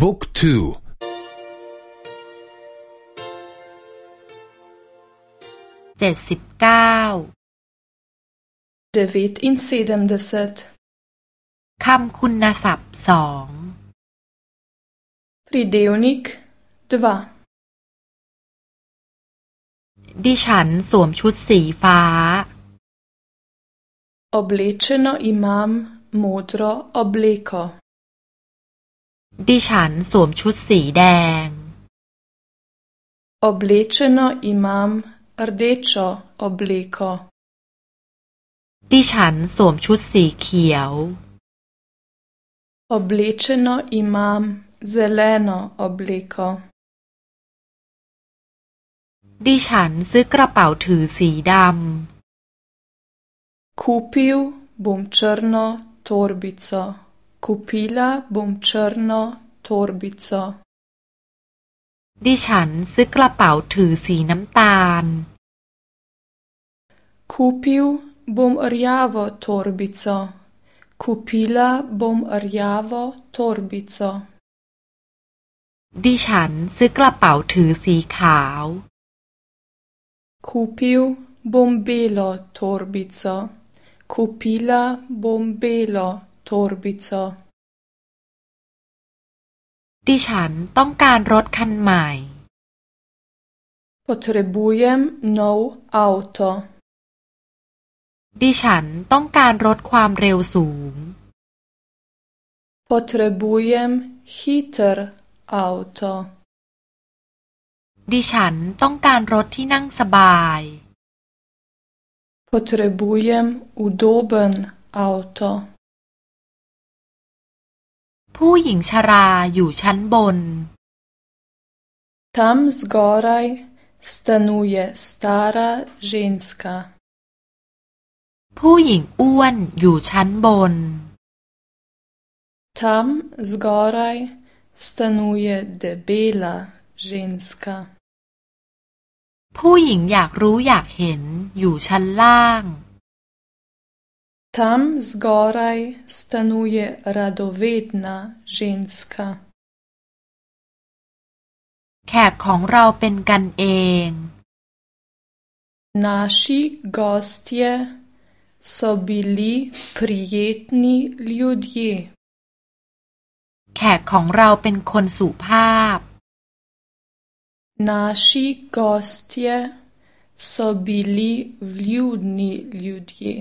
บุ๊กทูเจ็ดสิบเก้าเดวิดอินซีเดมเดสตคำคุณศัพท์สองพรีเดวนิกดวาดิฉันสวมชุดสีฟ้าอบลิเชโนอิมามมูตรอบลิโคดิฉันสวมชุดสีแดง Oblečeno imam rdečo obleko. ดิฉันสวมชุดสีเขียว Oblečeno imam zeleno obleko. ดิฉันซื้อกระเป๋าถือสีดำ Kupil bom črno torbico Kupila bom črno torbico. ดิฉันซื้อกระเป๋าถือสีน้ำตาล Kupil bom rjavo torbico. Kupila bom rjavo torbico. ดิฉันซื้อกระเป๋าถือสีขาว Kupil bom belo torbico. Kupila bom belo torbico. torbica ดิฉันต้องการรถคันใหม่ potrebujem nov auto ดิฉันต้องการรถความเร็วสูง potrebujem hiter auto ดิฉันต้องการรถที่นั่งสบาย potrebujem udoben auto ผู้หญิงชราอยู่ชั้นบน Tam กอร์ไ j สต a นูเยสตาร a ž e นสกาผู้หญิงอ้วนอยู่ชั้นบนมส m zgoraj stanuje d e b e ลา ž e นสกาผู้หญิงอยากรู้อยากเห็นอยู่ชั้นล่าง Tam zgoraj stanuje radovedna ženska. แขกของเราเป็นกันเอง Naši gostje so bili prijetni ljudje. แขกของเราเป็นคนสุภาพ Naši gostje so bili vljudni ljudje.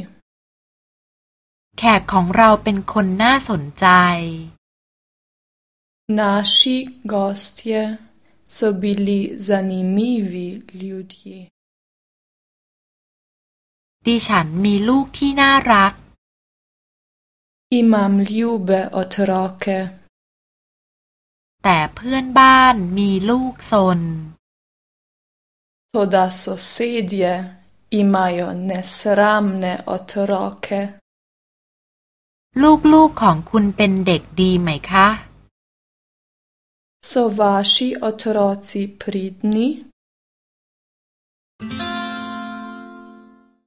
แขกของเราเป็นคนน่าสนใจ Naši gostje so bili zanimivi l j u ดิฉันมีลูกที่น่ารัก Imam ljube o t r o k แต่เพื่อนบ้านมีลูกซน Toda sosedje imajo nesramne o t r o ลูกๆ ของคุณเป็นเด็กดีไหมคะ So vaši otroci pridni?